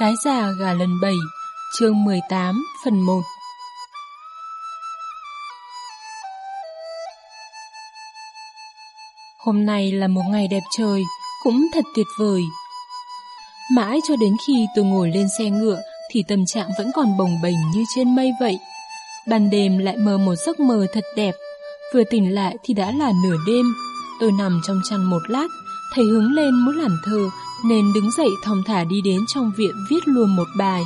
Gái già gà lần 7, chương 18, phần 1 Hôm nay là một ngày đẹp trời, cũng thật tuyệt vời. Mãi cho đến khi tôi ngồi lên xe ngựa thì tâm trạng vẫn còn bồng bềnh như trên mây vậy. Ban đêm lại mơ một giấc mơ thật đẹp, vừa tỉnh lại thì đã là nửa đêm. Tôi nằm trong chăn một lát, thầy hứng lên muốn làm thơ nên đứng dậy thong thả đi đến trong viện viết luôn một bài.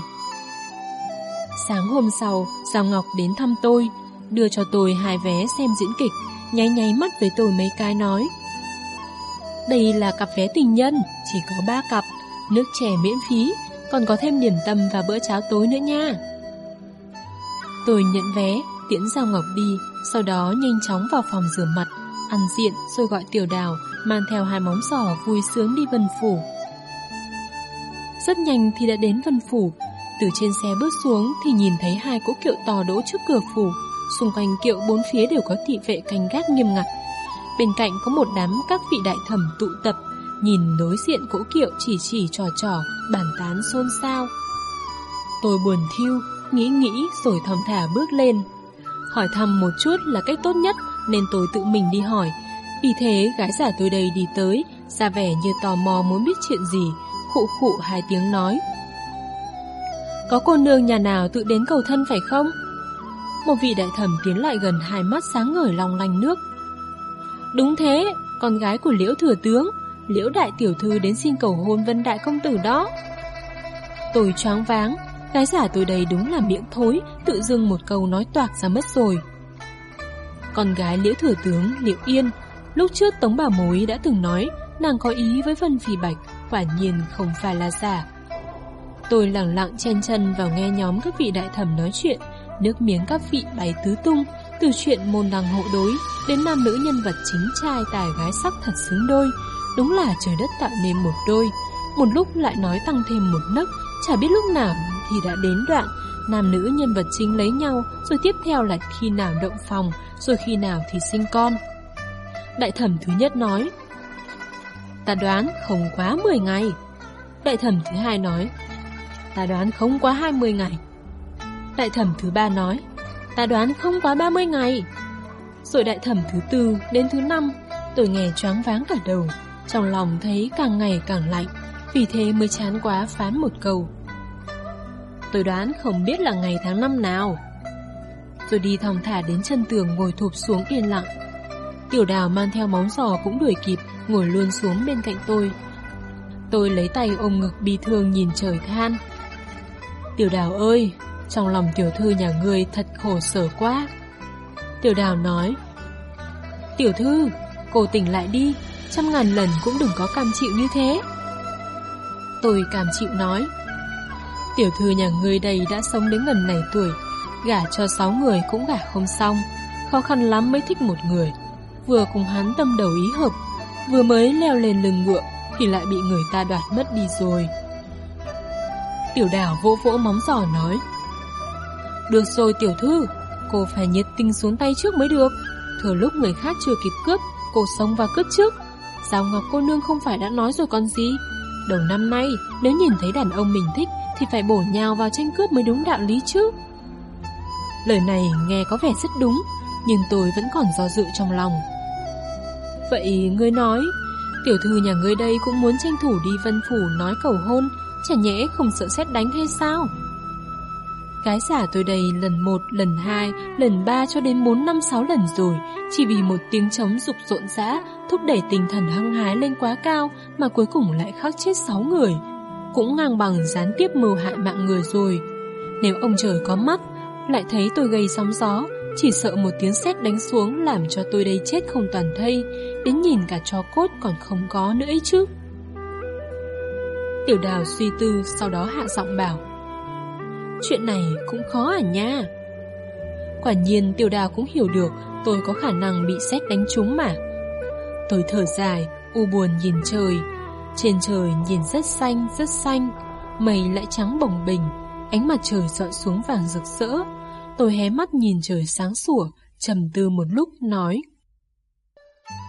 Sáng hôm sau, Giao Ngọc đến thăm tôi, đưa cho tôi hai vé xem diễn kịch, nháy nháy mắt với tôi mấy cái nói. Đây là cặp vé tình nhân, chỉ có ba cặp, nước chè miễn phí, còn có thêm điểm tâm và bữa cháo tối nữa nha. Tôi nhận vé, tiễn Giao Ngọc đi, sau đó nhanh chóng vào phòng rửa mặt, ăn diện rồi gọi tiểu đào, mang theo hai móng giỏ vui sướng đi vân phủ. Rất nhanh thì đã đến vân phủ, từ trên xe bước xuống thì nhìn thấy hai cỗ kiệu to đỗ trước cửa phủ, xung quanh kiệu bốn phía đều có thị vệ canh gác nghiêm ngặt. Bên cạnh có một đám các vị đại thẩm tụ tập, nhìn đối diện cỗ kiệu chỉ chỉ trò trò, bàn tán xôn xao. Tôi buồn thiêu, nghĩ nghĩ rồi thong thả bước lên. Hỏi thăm một chút là cách tốt nhất nên tôi tự mình đi hỏi. Vì thế gái giả tôi đây đi tới, ra vẻ như tò mò muốn biết chuyện gì, khụ khụ hai tiếng nói. Có cô nương nhà nào tự đến cầu thân phải không? Một vị đại thẩm tiến lại gần hai mắt sáng ngời long lanh nước. Đúng thế, con gái của Liễu Thừa Tướng, Liễu Đại Tiểu Thư đến xin cầu hôn Vân Đại Công Tử đó. Tôi choáng váng, gái giả tôi đây đúng là miệng thối, tự dưng một câu nói toạc ra mất rồi. Con gái Liễu Thừa Tướng, Liễu Yên, lúc trước Tống Bà Mối đã từng nói nàng có ý với Vân Phi Bạch, quả nhiên không phải là giả. Tôi lặng lặng chen chân vào nghe nhóm các vị đại thẩm nói chuyện, nước miếng các vị bày tứ tung, từ chuyện môn đăng hộ đối đến nam nữ nhân vật chính trai tài gái sắc thật xứng đôi, đúng là trời đất tạo nên một đôi. Một lúc lại nói tăng thêm một nấc, chả biết lúc nào thì đã đến đoạn nam nữ nhân vật chính lấy nhau, rồi tiếp theo là khi nào động phòng, rồi khi nào thì sinh con. Đại thẩm thứ nhất nói, ta đoán không quá 10 ngày. Đại thẩm thứ hai nói, ta đoán không quá 20 ngày. Đại thẩm thứ ba nói, ta đoán không quá 30 ngày. Rồi đại thẩm thứ tư đến thứ năm, tôi nghe choáng váng cả đầu, trong lòng thấy càng ngày càng lạnh, vì thế mới chán quá phán một câu. Tôi đoán không biết là ngày tháng năm nào. Rồi đi thong thả đến chân tường ngồi thụp xuống yên lặng. Tiểu đào mang theo móng giò cũng đuổi kịp, ngồi luôn xuống bên cạnh tôi. Tôi lấy tay ôm ngực bi thương nhìn trời than. Tiểu đào ơi, trong lòng tiểu thư nhà ngươi thật khổ sở quá. Tiểu đào nói, Tiểu thư, cô tỉnh lại đi, trăm ngàn lần cũng đừng có cam chịu như thế. Tôi cam chịu nói, Tiểu thư nhà ngươi đây đã sống đến gần này tuổi, gả cho sáu người cũng gả không xong, khó khăn lắm mới thích một người. Vừa cùng hắn tâm đầu ý hợp, vừa mới leo lên lưng ngựa thì lại bị người ta đoạt mất đi rồi. Tiểu đảo vỗ vỗ móng giò nói Được rồi tiểu thư Cô phải nhiệt tình xuống tay trước mới được. Thừa lúc người khác chưa kịp cướp Cô sống và cướp trước. Giao Ngọc cô nương không phải đã nói rồi con gì. Đầu năm nay Nếu nhìn thấy đàn ông mình thích Thì phải bổ nhào vào tranh cướp mới đúng đạo lý chứ. Lời này nghe có vẻ rất đúng Nhưng tôi vẫn còn do dự trong lòng. Vậy ngươi nói Tiểu thư nhà ngươi đây cũng muốn tranh thủ đi vân phủ nói cầu hôn Chả nhẽ không sợ xét đánh hay sao? Gái giả tôi đây lần một, lần hai, lần ba cho đến bốn năm sáu lần rồi Chỉ vì một tiếng trống rục rộn rã Thúc đẩy tinh thần hăng hái lên quá cao Mà cuối cùng lại khắc chết sáu người. Cũng ngang bằng gián tiếp mưu hại mạng người rồi. Nếu ông trời có mắt lại thấy tôi gây sóng gió Chỉ sợ một tiếng sét đánh xuống Làm cho tôi đây chết không toàn thây Đến nhìn cả chó cốt còn không có nữa ấy chứ. Tiểu đào suy tư sau đó hạ giọng bảo Chuyện này cũng khó à nha. Quả nhiên tiểu đào cũng hiểu được tôi có khả năng bị sét đánh trúng mà. Tôi thở dài, u buồn nhìn trời. Trên trời nhìn rất xanh, rất xanh Mây lại trắng bồng bình Ánh mặt trời dọi xuống vàng rực rỡ Tôi hé mắt nhìn trời sáng sủa trầm tư một lúc nói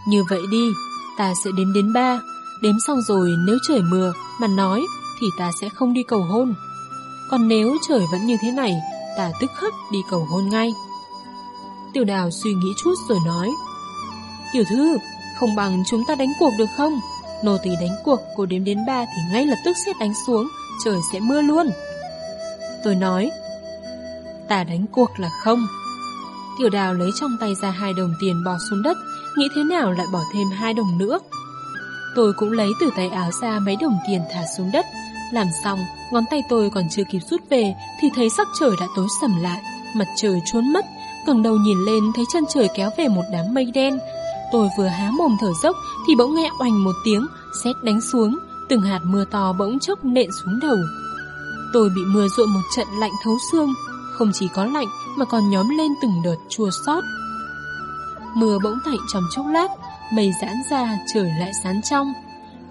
Như vậy đi Ta sẽ đếm đến ba Đếm xong rồi nếu trời mưa mà nói thì ta sẽ không đi cầu hôn. Còn nếu trời vẫn như thế này, ta tức khắc đi cầu hôn ngay. Tiểu đào suy nghĩ chút rồi nói Tiểu thư, không bằng chúng ta đánh cuộc được không? Nô tỳ đánh cuộc, cô đếm đến ba thì ngay lập tức sẽ đánh xuống, trời sẽ mưa luôn. Tôi nói Ta đánh cuộc là không. Tiểu đào lấy trong tay ra hai đồng tiền bỏ xuống đất, nghĩ thế nào lại bỏ thêm hai đồng nữa. Tôi cũng lấy từ tay áo ra mấy đồng tiền thả xuống đất. Làm xong, ngón tay tôi còn chưa kịp rút về thì thấy sắc trời đã tối sầm lại, mặt trời trốn mất, ngẩng đầu nhìn lên thấy chân trời kéo về một đám mây đen. Tôi vừa há mồm thở dốc thì bỗng nghe oành một tiếng, sét đánh xuống, từng hạt mưa to bỗng chốc nện xuống đầu. Tôi bị mưa rội một trận lạnh thấu xương, không chỉ có lạnh mà còn nhóm lên từng đợt chua xót. Mưa bỗng tạnh trong chốc lát, mây giãn ra, trời lại sáng trong.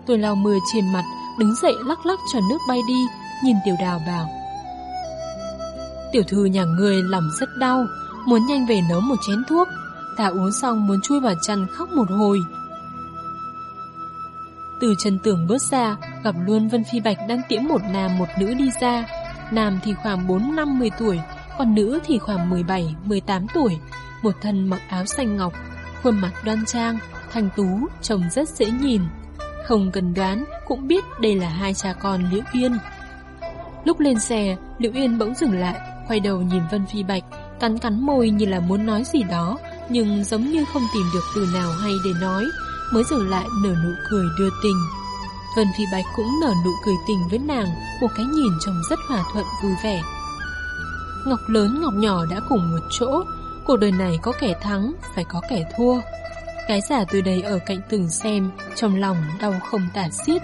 Tôi lau mưa trên mặt, đứng dậy lắc lắc cho nước bay đi, nhìn tiểu đào bảo. Tiểu thư nhà người lòng rất đau, muốn nhanh về nấu một chén thuốc. Ta uống xong muốn chui vào chăn khóc một hồi. Từ chân tường bước ra, gặp luôn Vân Phi Bạch đang tiễn một nam một nữ đi ra. Nam thì khoảng 4-50 tuổi, còn nữ thì khoảng 17-18 tuổi. Một thân mặc áo xanh ngọc, khuôn mặt đoan trang, thanh tú, trông rất dễ nhìn. Không cần đoán, cũng biết đây là hai cha con Liễu Yên. Lúc lên xe, Liễu Yên bỗng dừng lại, quay đầu nhìn Vân Phi Bạch, cắn cắn môi như là muốn nói gì đó, nhưng giống như không tìm được từ nào hay để nói, mới dừng lại nở nụ cười đưa tình. Vân Phi Bạch cũng nở nụ cười tình với nàng, một cái nhìn trông rất hòa thuận vui vẻ. Ngọc lớn ngọc nhỏ đã cùng một chỗ, cuộc đời này có kẻ thắng, phải có kẻ thua. Cái giả từ đây ở cạnh từng xem, trong lòng đau không tả xiết.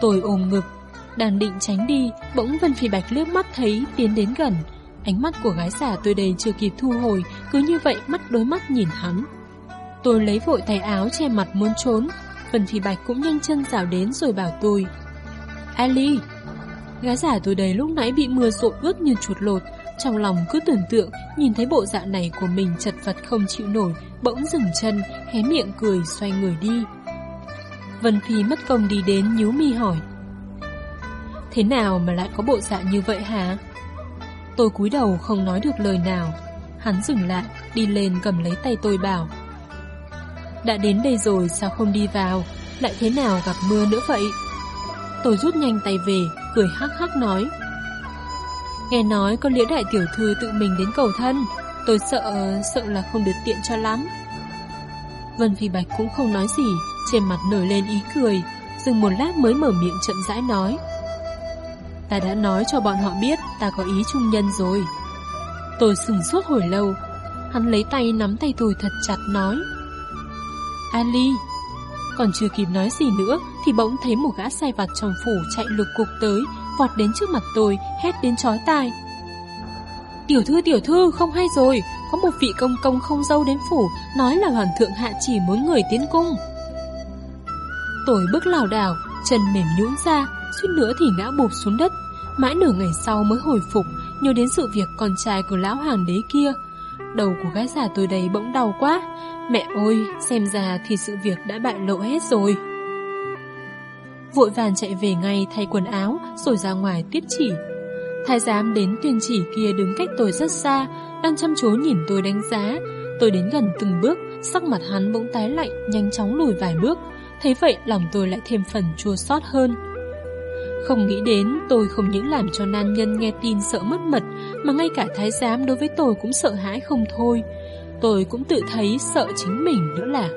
Tôi ôm ngực, đang định tránh đi, bỗng Vân Phi Bạch liếc mắt thấy tiến đến gần, Ánh mắt của gái giả tôi đây chưa kịp thu hồi, cứ như vậy mắt đối mắt nhìn hắn. Tôi lấy vội tay áo che mặt muốn trốn, Vân Phi Bạch cũng nhanh chân rào đến rồi bảo tôi. Ali! Gái giả tôi đây lúc nãy bị mưa rộn ướt như chuột lột, trong lòng cứ tưởng tượng nhìn thấy bộ dạng này của mình chật vật không chịu nổi, bỗng dừng chân, hé miệng cười xoay người đi. Vân Phi mất công đi đến nhíu mi hỏi. Thế nào mà lại có bộ dạng như vậy hả? Tôi cúi đầu không nói được lời nào Hắn dừng lại Đi lên cầm lấy tay tôi bảo đã đến đây rồi sao không đi vào? Lại thế nào gặp mưa nữa vậy? Tôi rút nhanh tay về, Cười hắc hắc nói. Nghe nói con liễu đại tiểu thư tự mình đến cầu thân. Tôi sợ Sợ là không được tiện cho lắm. Vân Phi Bạch cũng không nói gì, Trên mặt nổi lên ý cười, Dừng một lát mới mở miệng chậm rãi nói. Ta đã nói cho bọn họ biết ta có ý trung nhân rồi. Tôi sừng suốt hồi lâu, Hắn lấy tay nắm tay tôi thật chặt nói. Ali Còn chưa kịp nói gì nữa Thì bỗng thấy một gã sai vặt trong phủ chạy lục cục tới Vọt đến trước mặt tôi Hét đến chói tai Tiểu thư tiểu thư không hay rồi Có một vị công công không dâu đến phủ Nói là hoàng thượng hạ chỉ muốn người tiến cung Tôi bước lảo đảo Chân mềm nhũn ra suýt nữa thì ngã bụp xuống đất. Mãi nửa ngày sau mới hồi phục, nhớ đến sự việc con trai của lão hoàng đế kia. Đầu của gái già tôi đầy bỗng đau quá. Mẹ ơi, xem ra thì sự việc đã bại lộ hết rồi. Vội vàng chạy về ngay thay quần áo rồi ra ngoài tiếp chỉ. Thái giám đến tuyên chỉ kia đứng cách tôi rất xa, đang chăm chú nhìn tôi đánh giá. Tôi đến gần từng bước, sắc mặt hắn bỗng tái lạnh, nhanh chóng lùi vài bước. Thấy vậy lòng tôi lại thêm phần chua xót hơn. Không nghĩ đến tôi không những làm cho nan nhân nghe tin sợ mất mật Mà ngay cả thái giám đối với tôi cũng sợ hãi không thôi Tôi cũng tự thấy sợ chính mình nữa là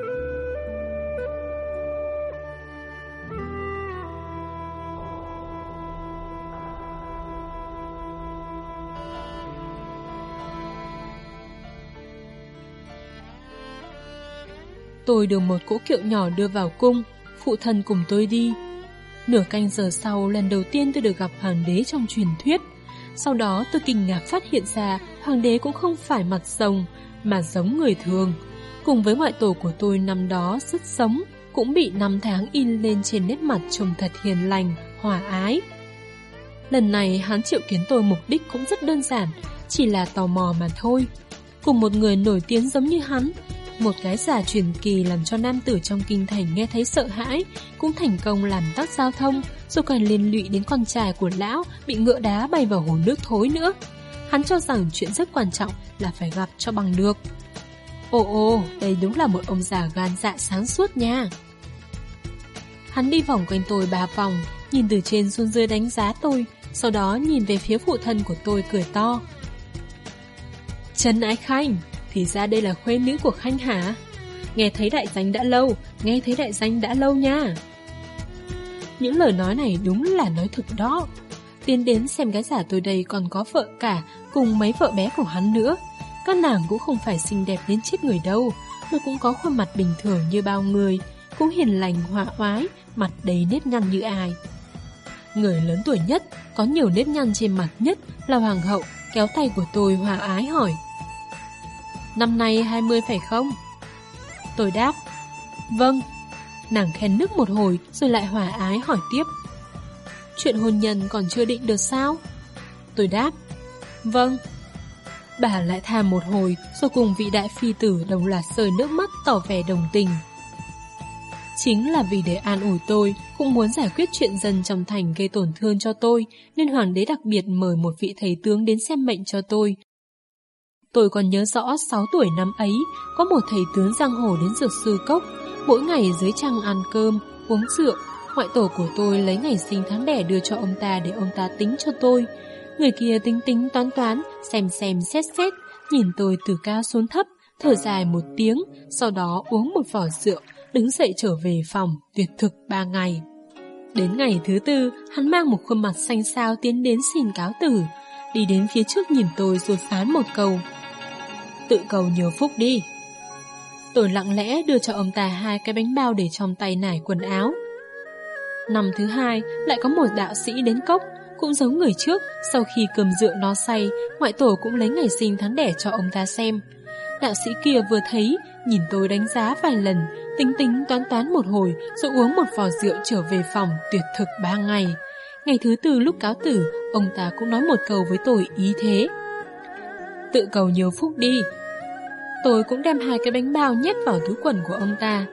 Tôi được một cỗ kiệu nhỏ đưa vào cung Phụ thân cùng tôi đi Nửa canh giờ sau, lần đầu tiên tôi được gặp hoàng đế trong truyền thuyết. Sau đó tôi kinh ngạc phát hiện ra hoàng đế cũng không phải mặt rồng, mà giống người thường. Cùng với ngoại tổ của tôi năm đó sức sống, cũng bị năm tháng in lên trên nét mặt trông thật hiền lành, hòa ái. Lần này hắn triệu kiến tôi mục đích cũng rất đơn giản, chỉ là tò mò mà thôi. Cùng một người nổi tiếng giống như hắn, Một cái giả truyền kỳ làm cho nam tử trong kinh thành nghe thấy sợ hãi, cũng thành công làm tắc giao thông, rồi còn liên lụy đến con trai của lão bị ngựa đá bay vào hồ nước thối nữa. Hắn cho rằng chuyện rất quan trọng là phải gặp cho bằng được. Ồ ồ, đây đúng là một ông già gan dạ sáng suốt nha. Hắn đi vòng quanh tôi ba vòng, nhìn từ trên xuống dưới đánh giá tôi, sau đó nhìn về phía phụ thân của tôi cười to. Trần Ái Khanh, thì ra đây là khuê nữ của Khanh hả? Nghe thấy đại danh đã lâu, nghe thấy đại danh đã lâu nha. Những lời nói này đúng là nói thực đó. Tiến đến xem gái giả tôi đây còn có vợ cả cùng mấy vợ bé của hắn nữa. Các nàng cũng không phải xinh đẹp đến chết người đâu, mà cũng có khuôn mặt bình thường như bao người, cũng hiền lành hòa oái, mặt đầy nếp nhăn như ai. Người lớn tuổi nhất, có nhiều nếp nhăn trên mặt nhất là hoàng hậu, kéo tay của tôi hòa ái hỏi. Năm nay 20 phải không? Tôi đáp. Vâng. Nàng khen nước một hồi rồi lại hòa ái hỏi tiếp. Chuyện hôn nhân còn chưa định được sao? Tôi đáp. Vâng. Bà lại tham một hồi rồi cùng vị đại phi tử đồng loạt rơi nước mắt tỏ vẻ đồng tình. Chính là vì để an ủi tôi, cũng muốn giải quyết chuyện dân trong thành gây tổn thương cho tôi, nên hoàng đế đặc biệt mời một vị thầy tướng đến xem mệnh cho tôi. Tôi còn nhớ rõ 6 tuổi năm ấy, có một thầy tướng giang hồ đến dược sư cốc, mỗi ngày dưới trăng ăn cơm, uống rượu. Ngoại tổ của tôi lấy ngày sinh tháng đẻ đưa cho ông ta để ông ta tính cho tôi. Người kia tính tính toán toán, xem xem xét xét, nhìn tôi từ cao xuống thấp, thở dài một tiếng, sau đó uống một vỏ rượu, đứng dậy trở về phòng, tuyệt thực ba ngày. Đến ngày thứ tư, hắn mang một khuôn mặt xanh xao tiến đến xin cáo tử, đi đến phía trước nhìn tôi rồi phán một câu. Tự cầu nhiều phúc đi. Tôi lặng lẽ đưa cho ông ta hai cái bánh bao để trong tay nải quần áo. Năm thứ hai, lại có một đạo sĩ đến cốc, cũng giống người trước, sau khi cầm rượu nó say, ngoại tổ cũng lấy ngày sinh tháng đẻ cho ông ta xem. Đạo sĩ kia vừa thấy, nhìn tôi đánh giá vài lần, tính tính toán toán một hồi, rồi uống một vò rượu trở về phòng tuyệt thực ba ngày. Ngày thứ tư lúc cáo tử, ông ta cũng nói một câu với tôi ý thế. Tự cầu nhiều phúc đi. Tôi cũng đem hai cái bánh bao nhét vào túi quần của ông ta.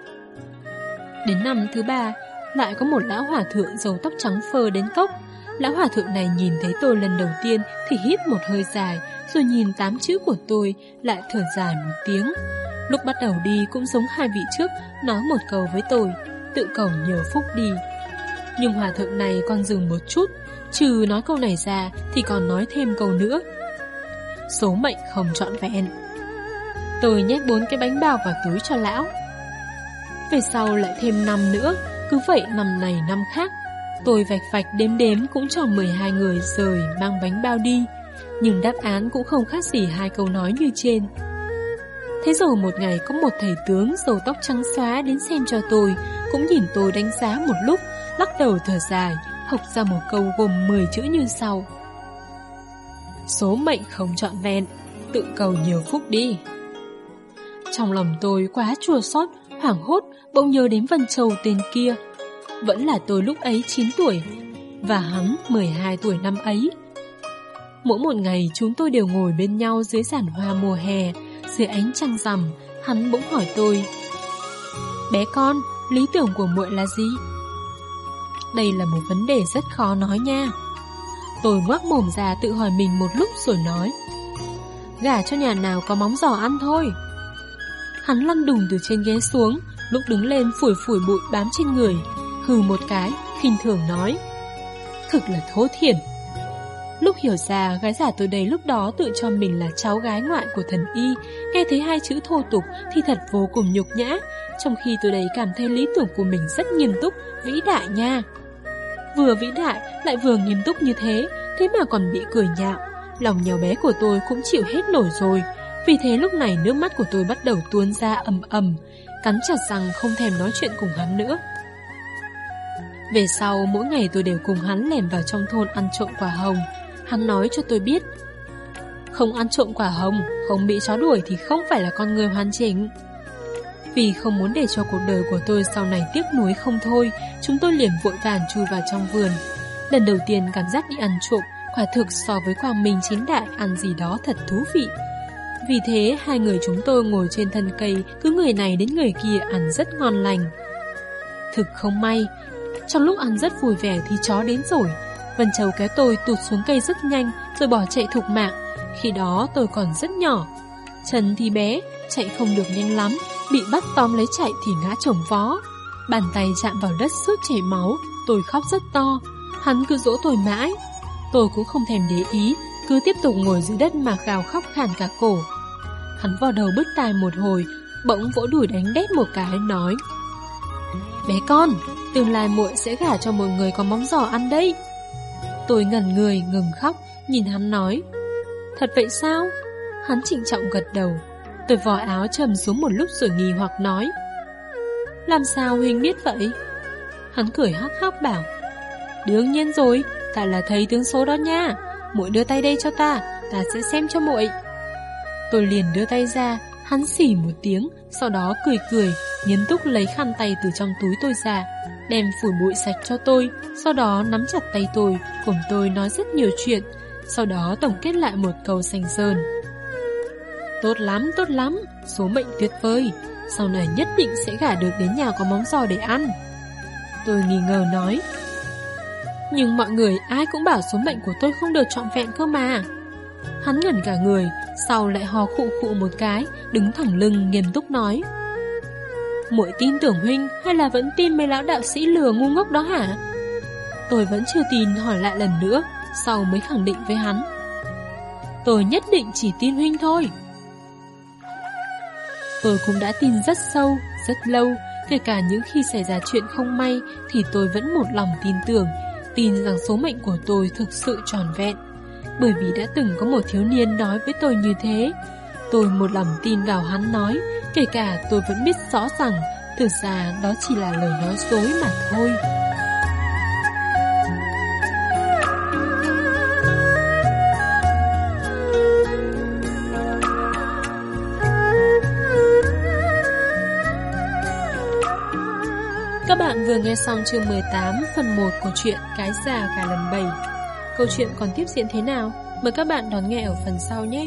Đến năm thứ ba, lại có một lão hòa thượng dầu tóc trắng phơ đến cốc. Lão hòa thượng này nhìn thấy tôi lần đầu tiên thì hít một hơi dài, rồi nhìn tám chữ của tôi lại thở dài một tiếng. Lúc bắt đầu đi cũng giống hai vị trước, nói một câu với tôi, tự cầu nhiều phúc đi. Nhưng hòa thượng này còn dừng một chút, trừ nói câu này ra thì còn nói thêm câu nữa. Số mệnh không trọn vẹn. Tôi nhét bốn cái bánh bao vào túi cho lão. Về sau lại thêm năm nữa, cứ vậy năm này năm khác. Tôi vạch vạch đếm đếm cũng cho 12 người rời mang bánh bao đi. Nhưng đáp án cũng không khác gì hai câu nói như trên. Thế rồi một ngày có một thầy tướng dầu tóc trắng xóa đến xem cho tôi, cũng nhìn tôi đánh giá một lúc, lắc đầu thở dài, học ra một câu gồm 10 chữ như sau. Số mệnh không trọn vẹn, tự cầu nhiều phúc đi. Trong lòng tôi quá chua xót, hoảng hốt, bỗng nhớ đến Vân Châu tên kia. Vẫn là tôi lúc ấy 9 tuổi, và hắn 12 tuổi năm ấy. Mỗi một ngày chúng tôi đều ngồi bên nhau dưới giàn hoa mùa hè, dưới ánh trăng rằm, hắn bỗng hỏi tôi. Bé con, lý tưởng của muội là gì? Đây là một vấn đề rất khó nói nha. Tôi ngoác mồm ra tự hỏi mình một lúc rồi nói. Gả cho nhà nào có móng giò ăn thôi. Hắn lăn đùng từ trên ghế xuống, lúc đứng lên phủi phủi bụi bám trên người, hừ một cái, khinh thường nói. Thực là thố thiển. Lúc hiểu ra, gái giả tôi đây lúc đó tự cho mình là cháu gái ngoại của thần y, nghe thấy hai chữ thô tục thì thật vô cùng nhục nhã, trong khi tôi đây cảm thấy lý tưởng của mình rất nghiêm túc, vĩ đại nha. Vừa vĩ đại, lại vừa nghiêm túc như thế, thế mà còn bị cười nhạo. Lòng nhỏ bé của tôi cũng chịu hết nổi rồi. Vì thế lúc này nước mắt của tôi bắt đầu tuôn ra ầm ầm, cắn chặt rằng không thèm nói chuyện cùng hắn nữa. Về sau, mỗi ngày tôi đều cùng hắn lẻn vào trong thôn ăn trộm quả hồng, Hắn nói cho tôi biết Không ăn trộm quả hồng Không bị chó đuổi thì không phải là con người hoàn chỉnh. Vì không muốn để cho cuộc đời của tôi sau này tiếc nuối không thôi Chúng tôi liền vội vàng chui vào trong vườn. Lần đầu tiên cảm giác đi ăn trộm Quả thực so với quang minh chính đại Ăn gì đó thật thú vị. Vì thế hai người chúng tôi ngồi trên thân cây Cứ người này đến người kia ăn rất ngon lành. Thực không may trong lúc ăn rất vui vẻ thì chó đến rồi. Vân Châu kéo tôi tụt xuống cây rất nhanh Rồi bỏ chạy thục mạng. Khi đó tôi còn rất nhỏ. Chân thì bé, chạy không được nhanh lắm Bị bắt tóm lấy chạy thì ngã chồng vó. Bàn tay chạm vào đất suốt chảy máu Tôi khóc rất to. Hắn cứ dỗ tôi mãi. Tôi cũng không thèm để ý Cứ tiếp tục ngồi dưới đất mà gào khóc khàn cả cổ. Hắn vào đầu bứt tai một hồi Bỗng vỗ đùi đánh đét một cái nói Bé con. Tương lai muội sẽ gả cho một người có móng giò ăn đấy. Tôi ngẩn người, ngừng khóc, Nhìn hắn nói. Thật vậy sao? Hắn trịnh trọng gật đầu. Tôi vò áo trầm xuống một lúc rồi nghi hoặc nói. Làm sao Huynh biết vậy? Hắn cười hắc hắc bảo. Đương nhiên rồi, Ta là thầy tướng số đó nha. Muội đưa tay đây cho ta Ta sẽ xem cho muội. Tôi liền đưa tay ra, Hắn xỉ một tiếng, Sau đó cười cười. Nghiêm túc lấy khăn tay từ trong túi tôi ra Đem phủi bụi sạch cho tôi Sau đó nắm chặt tay tôi Cùng tôi nói rất nhiều chuyện. Sau đó tổng kết lại một câu xanh sơn. Tốt lắm, tốt lắm Số mệnh tuyệt vời Sau này nhất định sẽ gả được đến nhà có móng giò để ăn. Tôi nghi ngờ nói. Nhưng mọi người ai cũng bảo số mệnh của tôi không được trọn vẹn cơ mà. Hắn ngẩn cả người Sau lại hò khụ khụ một cái Đứng thẳng lưng nghiêm túc nói muội tin tưởng huynh Hay là vẫn tin mấy lão đạo sĩ lừa ngu ngốc đó hả? Tôi vẫn chưa tin hỏi lại lần nữa Sau mới khẳng định với hắn. Tôi nhất định chỉ tin huynh thôi. Tôi cũng đã tin rất sâu, rất lâu Kể cả những khi xảy ra chuyện không may Thì tôi vẫn một lòng tin tưởng Tin rằng số mệnh của tôi thực sự tròn vẹn. Bởi vì đã từng có một thiếu niên nói với tôi như thế. Tôi một lòng tin vào hắn nói, kể cả tôi vẫn biết rõ rằng thực ra đó chỉ là lời nói dối mà thôi. Các bạn vừa nghe xong chương 18 phần 1 của truyện Cái già gà lần 7. Câu chuyện còn tiếp diễn thế nào? Mời các bạn đón nghe ở phần sau nhé!